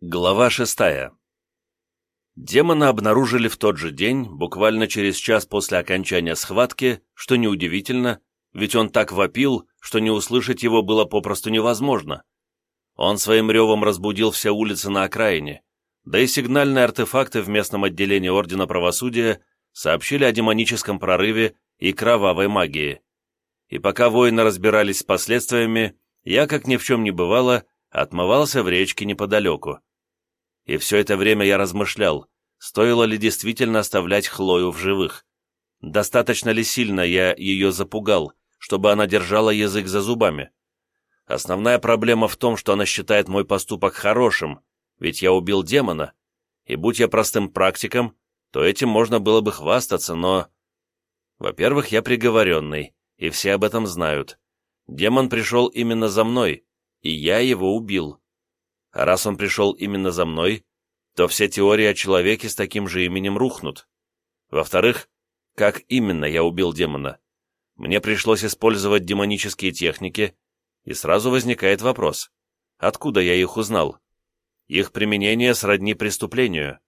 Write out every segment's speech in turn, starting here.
Глава шестая. Демона обнаружили в тот же день, буквально через час после окончания схватки, что неудивительно, ведь он так вопил, что не услышать его было попросту невозможно. Он своим ревом разбудил все улицы на окраине, да и сигнальные артефакты в местном отделении Ордена Правосудия сообщили о демоническом прорыве и кровавой магии. И пока воины разбирались с последствиями, я, как ни в чем не бывало, отмывался в речке неподалеку. И все это время я размышлял, стоило ли действительно оставлять Хлою в живых. Достаточно ли сильно я ее запугал, чтобы она держала язык за зубами? Основная проблема в том, что она считает мой поступок хорошим, ведь я убил демона, и будь я простым практиком, то этим можно было бы хвастаться, но... Во-первых, я приговоренный, и все об этом знают. Демон пришел именно за мной, и я его убил. Раз он пришел именно за мной, то все теории о человеке с таким же именем рухнут. Во-вторых, как именно я убил демона? Мне пришлось использовать демонические техники, и сразу возникает вопрос, откуда я их узнал? Их применение сродни преступлению.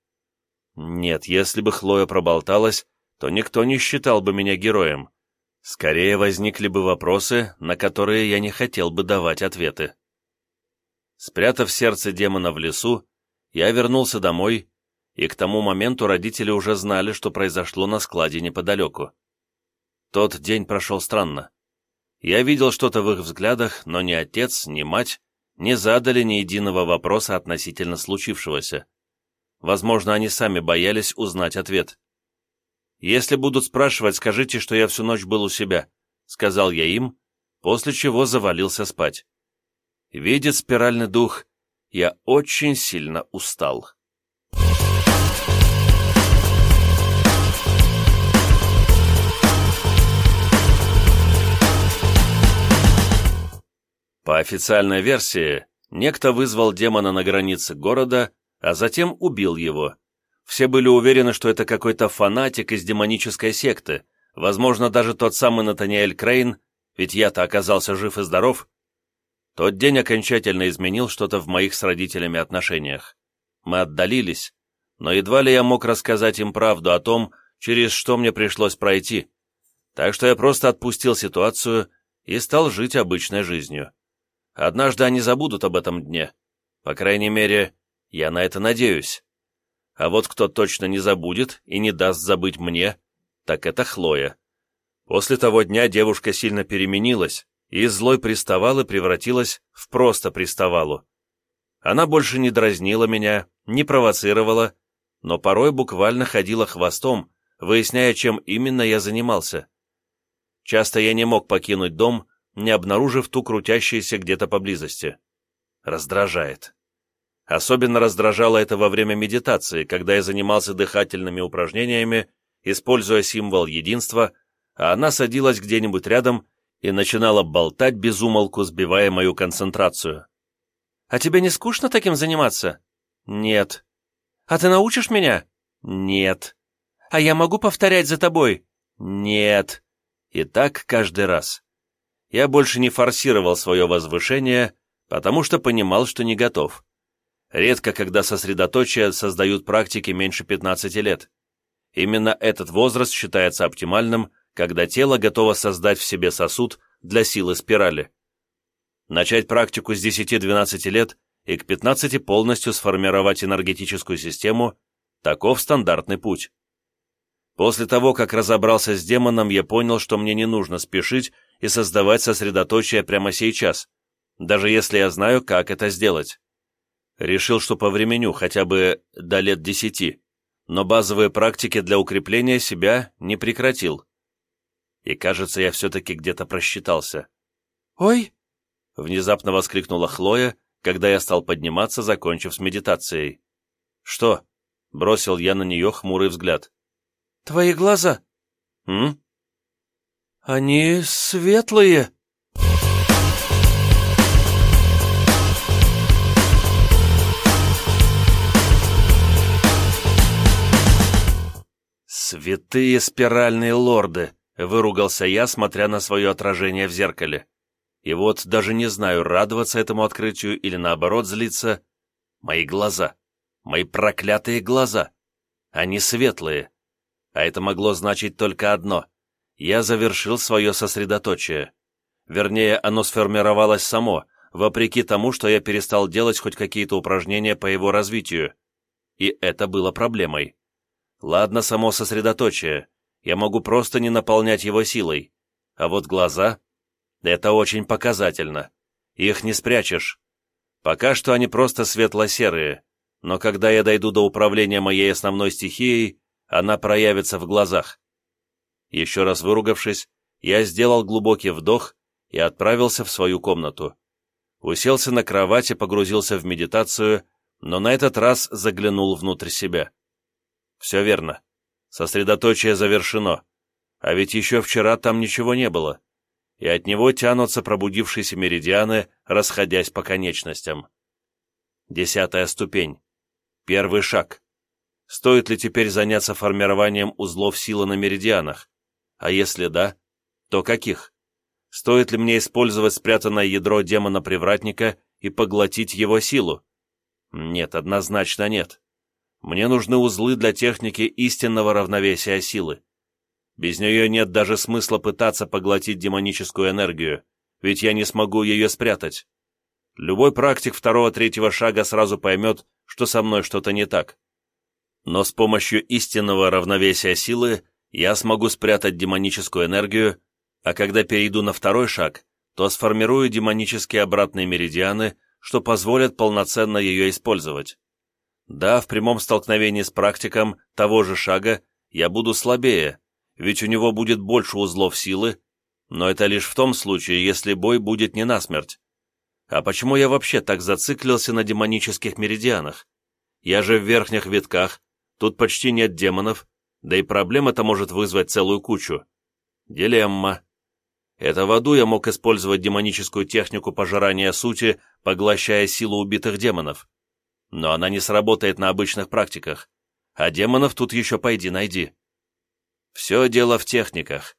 Нет, если бы Хлоя проболталась, то никто не считал бы меня героем. Скорее возникли бы вопросы, на которые я не хотел бы давать ответы. Спрятав сердце демона в лесу, я вернулся домой, и к тому моменту родители уже знали, что произошло на складе неподалеку. Тот день прошел странно. Я видел что-то в их взглядах, но ни отец, ни мать не задали ни единого вопроса относительно случившегося. Возможно, они сами боялись узнать ответ. «Если будут спрашивать, скажите, что я всю ночь был у себя», — сказал я им, после чего завалился спать. Видит спиральный дух, я очень сильно устал. По официальной версии, некто вызвал демона на границе города, а затем убил его. Все были уверены, что это какой-то фанатик из демонической секты, возможно, даже тот самый Натаниэль Крейн, ведь я-то оказался жив и здоров, тот день окончательно изменил что-то в моих с родителями отношениях. Мы отдалились, но едва ли я мог рассказать им правду о том, через что мне пришлось пройти. Так что я просто отпустил ситуацию и стал жить обычной жизнью. Однажды они забудут об этом дне. По крайней мере, я на это надеюсь. А вот кто точно не забудет и не даст забыть мне, так это Хлоя. После того дня девушка сильно переменилась, и из злой приставалы превратилась в просто приставалу. Она больше не дразнила меня, не провоцировала, но порой буквально ходила хвостом, выясняя, чем именно я занимался. Часто я не мог покинуть дом, не обнаружив ту крутящуюся где-то поблизости. Раздражает. Особенно раздражало это во время медитации, когда я занимался дыхательными упражнениями, используя символ единства, а она садилась где-нибудь рядом и начинала болтать без умолку, сбивая мою концентрацию. «А тебе не скучно таким заниматься?» «Нет». «А ты научишь меня?» «Нет». «А я могу повторять за тобой?» «Нет». И так каждый раз. Я больше не форсировал свое возвышение, потому что понимал, что не готов. Редко, когда сосредоточие создают практики меньше 15 лет. Именно этот возраст считается оптимальным когда тело готово создать в себе сосуд для силы спирали. Начать практику с 10-12 лет и к 15 полностью сформировать энергетическую систему – таков стандартный путь. После того, как разобрался с демоном, я понял, что мне не нужно спешить и создавать сосредоточие прямо сейчас, даже если я знаю, как это сделать. Решил, что повременю хотя бы до лет десяти, но базовые практики для укрепления себя не прекратил и, кажется, я все-таки где-то просчитался. «Ой!» — внезапно воскликнула Хлоя, когда я стал подниматься, закончив с медитацией. «Что?» — бросил я на нее хмурый взгляд. «Твои глаза!» «М?» «Они светлые!» «Святые спиральные лорды!» Выругался я, смотря на свое отражение в зеркале. И вот даже не знаю, радоваться этому открытию или наоборот злиться. Мои глаза. Мои проклятые глаза. Они светлые. А это могло значить только одно. Я завершил свое сосредоточие. Вернее, оно сформировалось само, вопреки тому, что я перестал делать хоть какие-то упражнения по его развитию. И это было проблемой. Ладно, само сосредоточие. Я могу просто не наполнять его силой. А вот глаза — это очень показательно. Их не спрячешь. Пока что они просто светло-серые, но когда я дойду до управления моей основной стихией, она проявится в глазах. Еще раз выругавшись, я сделал глубокий вдох и отправился в свою комнату. Уселся на кровати, погрузился в медитацию, но на этот раз заглянул внутрь себя. Все верно. Сосредоточие завершено. А ведь еще вчера там ничего не было и от него тянутся пробудившиеся меридианы, расходясь по конечностям. Десятая ступень. Первый шаг. Стоит ли теперь заняться формированием узлов силы на меридианах? А если да, то каких? Стоит ли мне использовать спрятанное ядро демона-привратника и поглотить его силу? Нет, однозначно нет. Мне нужны узлы для техники истинного равновесия силы. Без нее нет даже смысла пытаться поглотить демоническую энергию, ведь я не смогу ее спрятать. Любой практик второго-третьего шага сразу поймет, что со мной что-то не так. Но с помощью истинного равновесия силы я смогу спрятать демоническую энергию, а когда перейду на второй шаг, то сформирую демонические обратные меридианы, что позволят полноценно ее использовать. Да, в прямом столкновении с практиком того же шага я буду слабее, ведь у него будет больше узлов силы, но это лишь в том случае, если бой будет не насмерть. А почему я вообще так зациклился на демонических меридианах? Я же в верхних витках, тут почти нет демонов, да и проблем это может вызвать целую кучу. Дилемма. Это в аду я мог использовать демоническую технику пожирания сути, поглощая силу убитых демонов. Но она не сработает на обычных практиках. А демонов тут еще пойди найди. Все дело в техниках.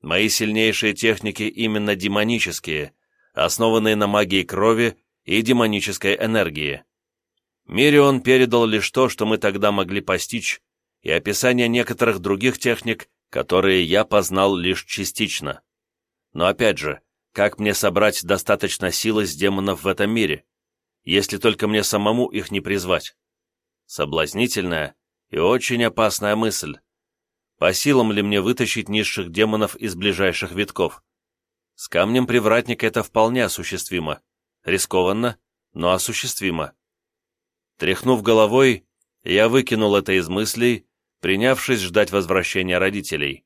Мои сильнейшие техники именно демонические, основанные на магии крови и демонической энергии. Мирион передал лишь то, что мы тогда могли постичь, и описание некоторых других техник, которые я познал лишь частично. Но опять же, как мне собрать достаточно силы с демонов в этом мире, если только мне самому их не призвать? Соблазнительная и очень опасная мысль. По силам ли мне вытащить низших демонов из ближайших витков? С камнем привратника это вполне осуществимо. Рискованно, но осуществимо. Тряхнув головой, я выкинул это из мыслей, принявшись ждать возвращения родителей.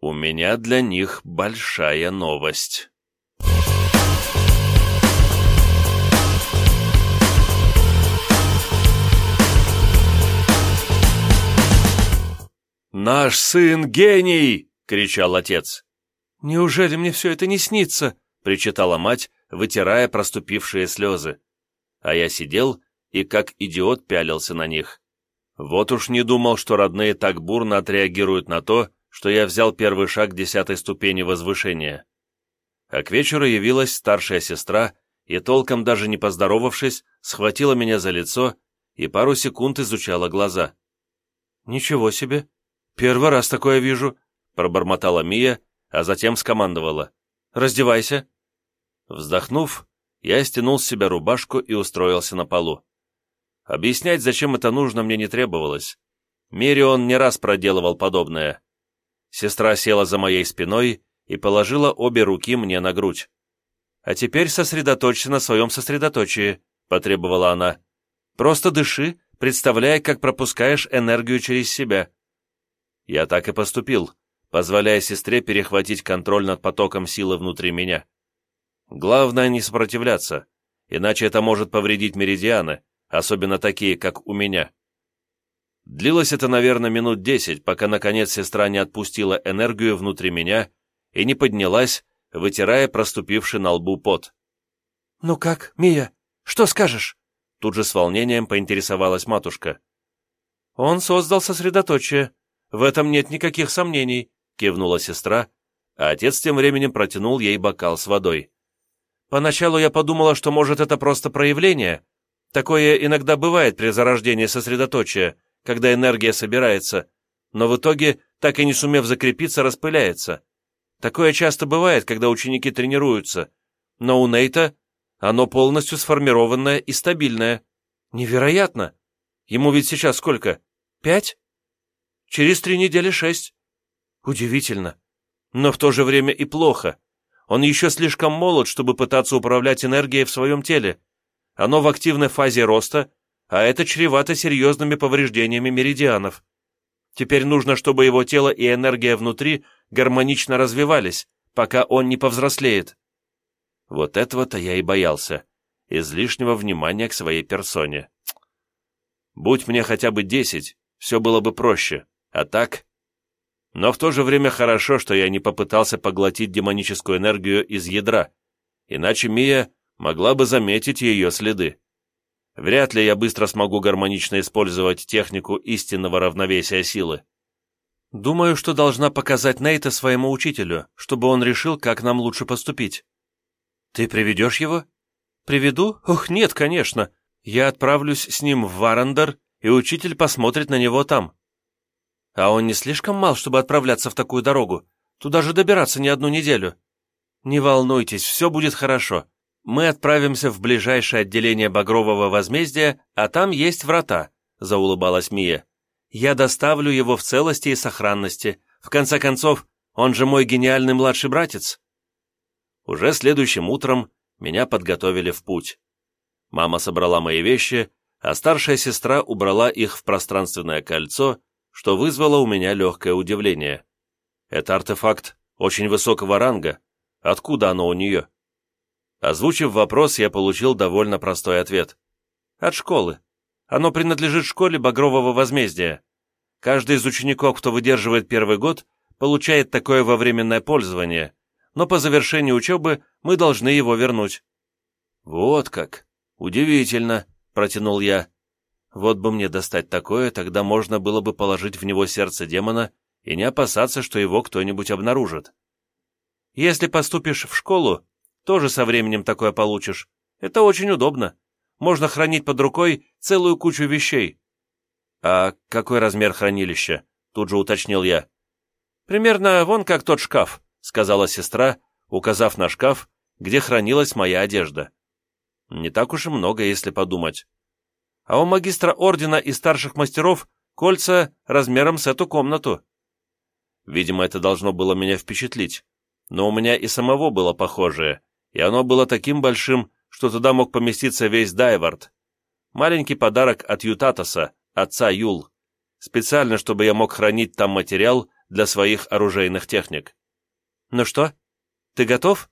У меня для них большая новость. «Наш сын гений!» — кричал отец. «Неужели мне все это не снится?» — причитала мать, вытирая проступившие слезы. А я сидел и как идиот пялился на них. Вот уж не думал, что родные так бурно отреагируют на то, что я взял первый шаг десятой ступени возвышения. А к вечеру явилась старшая сестра и, толком даже не поздоровавшись, схватила меня за лицо и пару секунд изучала глаза. «Ничего себе! «Первый раз такое вижу», — пробормотала Мия, а затем скомандовала. «Раздевайся». Вздохнув, я стянул с себя рубашку и устроился на полу. Объяснять, зачем это нужно, мне не требовалось. Мирион не раз проделывал подобное. Сестра села за моей спиной и положила обе руки мне на грудь. «А теперь сосредоточься на своем сосредоточии», — потребовала она. «Просто дыши, представляя, как пропускаешь энергию через себя. Я так и поступил, позволяя сестре перехватить контроль над потоком силы внутри меня. Главное не сопротивляться, иначе это может повредить меридианы, особенно такие, как у меня. Длилось это, наверное, минут десять, пока, наконец, сестра не отпустила энергию внутри меня и не поднялась, вытирая проступивший на лбу пот. «Ну как, Мия, что скажешь?» Тут же с волнением поинтересовалась матушка. «Он создал сосредоточие», «В этом нет никаких сомнений», — кивнула сестра, а отец тем временем протянул ей бокал с водой. «Поначалу я подумала, что, может, это просто проявление, Такое иногда бывает при зарождении сосредоточия, когда энергия собирается, но в итоге, так и не сумев закрепиться, распыляется. Такое часто бывает, когда ученики тренируются, но у Нейта оно полностью сформированное и стабильное. Невероятно! Ему ведь сейчас сколько? Пять? Через три недели шесть. Удивительно. Но в то же время и плохо. Он еще слишком молод, чтобы пытаться управлять энергией в своем теле. Оно в активной фазе роста, а это чревато серьезными повреждениями меридианов. Теперь нужно, чтобы его тело и энергия внутри гармонично развивались, пока он не повзрослеет. Вот этого-то я и боялся. Излишнего внимания к своей персоне. Будь мне хотя бы десять, все было бы проще. А так... Но в то же время хорошо, что я не попытался поглотить демоническую энергию из ядра, иначе Мия могла бы заметить ее следы. Вряд ли я быстро смогу гармонично использовать технику истинного равновесия силы. Думаю, что должна показать Нейта своему учителю, чтобы он решил, как нам лучше поступить. Ты приведешь его? Приведу? Ох, нет, конечно. Я отправлюсь с ним в Варандер, и учитель посмотрит на него там. А он не слишком мал, чтобы отправляться в такую дорогу? Туда же добираться не одну неделю. Не волнуйтесь, все будет хорошо. Мы отправимся в ближайшее отделение Багрового возмездия, а там есть врата», — заулыбалась Мия. «Я доставлю его в целости и сохранности. В конце концов, он же мой гениальный младший братец». Уже следующим утром меня подготовили в путь. Мама собрала мои вещи, а старшая сестра убрала их в пространственное кольцо, что вызвало у меня легкое удивление. Это артефакт очень высокого ранга. Откуда оно у нее? Озвучив вопрос, я получил довольно простой ответ. От школы. Оно принадлежит школе Багрового возмездия. Каждый из учеников, кто выдерживает первый год, получает такое во временное пользование, но по завершении учебы мы должны его вернуть». «Вот как! Удивительно!» — протянул я. «Вот бы мне достать такое, тогда можно было бы положить в него сердце демона и не опасаться, что его кто-нибудь обнаружит. Если поступишь в школу, тоже со временем такое получишь. Это очень удобно. Можно хранить под рукой целую кучу вещей». «А какой размер хранилища?» — тут же уточнил я. «Примерно вон как тот шкаф», — сказала сестра, указав на шкаф, где хранилась моя одежда. Не так уж и много, если подумать. А у магистра ордена и старших мастеров кольца размером с эту комнату. Видимо, это должно было меня впечатлить, но у меня и самого было похожее, и оно было таким большим, что туда мог поместиться весь Дайвард. Маленький подарок от Ютатоса, отца Юл, специально, чтобы я мог хранить там материал для своих оружейных техник. «Ну что, ты готов?»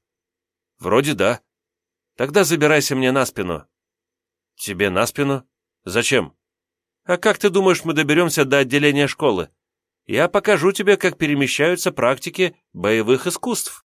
«Вроде да. Тогда забирайся мне на спину». «Тебе на спину? Зачем?» «А как ты думаешь, мы доберемся до отделения школы? Я покажу тебе, как перемещаются практики боевых искусств».